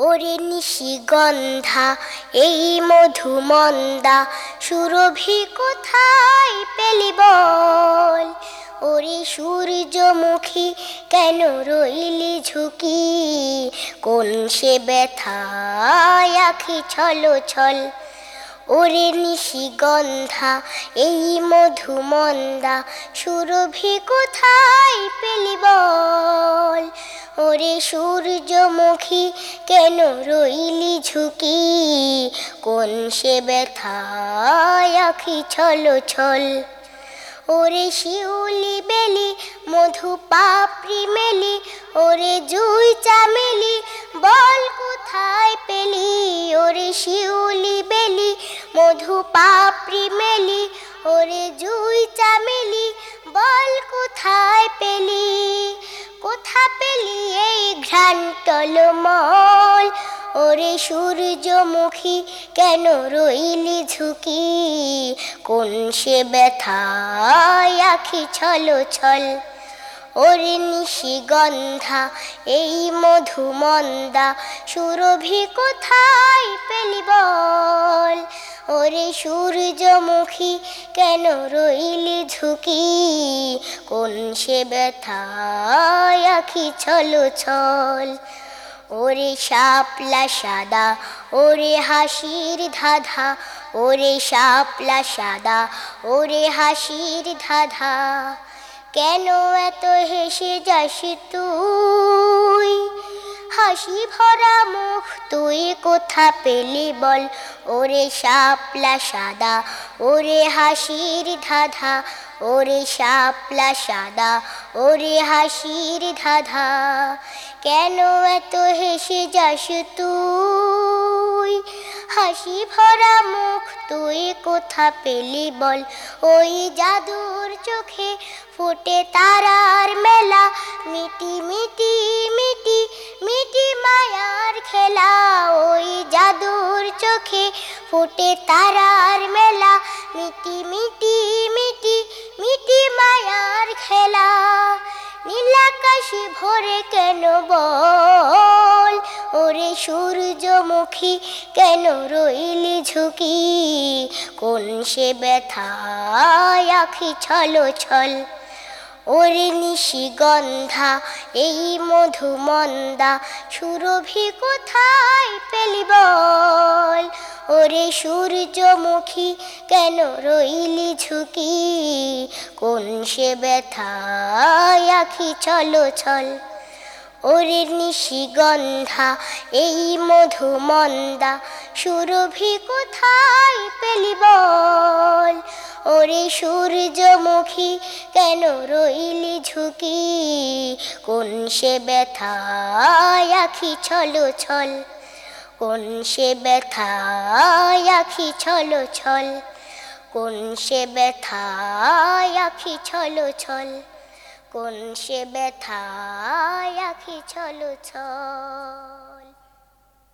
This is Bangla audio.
ওরে নিশিগন্ধা এই মধুমন্দা সুরভি কোথায় পেলি বল? ওরে সূর্যমুখী, কেন রইলি ঝুঁকি? কোন সে ব্যথায় আখি ছলো ছল? ওরে নিশিগন্ধা এই মধুমন্দা সুরভি কোথায় পেলি ওরে সূর্যমুখী কেন রইলি ঝুঁকি? কোন সে ব্যথায় আখি ছলো ছল? ওরে শিউলি বেলি, মধু পাপড়ি মেলি, ওরে জুই চামেলি, বল কোথায় পেলি? ওরে শিউলি বেলি, মধু পাপড়ি মেলি, ওরে জুই টলমল ওরে সূর্যমুখী, কেন রইলি ঝুঁকি? কোন সে ব্যথায় আখি ছল ছল। ওরে নিশিগন্ধা এই মধুমন্দা সুরভি কোথায় পেলি বল? ওরে সূর্যমুখী কেন রইলি ঝুঁকি? কোন সে ব্যথায় আখি ছলো ছল? ওরে শাপলা সাদা, ওরে হাসির ধাধা, ওরে শাপলা সাদা, ওরে হাসির ধাধা। কেন এত হেসে যাস তুই? হাসি ভরা মুখ কোথা পেলি বল? ওরে শাপলা সাদা, ওরে হাসির ধাধা, ওরে শাপলা সাদা, ওরে হাসির ধাধা। কেন এত হেসে যাস তুই? হাসি ভরা মুখ, তুই কোথা পেলি বল? ওই জাদুর চোখে ফুটে তারার মেলা। মিটি মিটি মিটি মিটি মায়ার খেলা। চোখে ফুটে তারার মেলা। মিটি মিটি মিটি মিটি মায়ার খেলা। নীলাকাশি ভরে কেন বল? ওরে সূর্যমুখী কেন রইলি ঝুঁকি? কোন সে ব্যথায় আখি ছলো ছল? ওরে নিশিগন্ধা এই মধুমন্দা, সুরভি কোথায় পেলি বল? ওরে সূর্যমুখী কেন রইলি ঝুঁকি? কোন সে ব্যথায় আখি ছলো ছল? ওরে নিশিগন্ধা, এই মধুমন্দা, সুরভি কোথায় পেলি বল? ওরে সূর্যমুখী কেন রইলি ঝুঁকি? কোন সে ব্যথা আখি ছলো ছল? কোন সে ব্যথা আখি ছল ছল? কোন সে ব্যথা আখি ছল ছল? কোন সে ব্যথা আখি ছল ছল?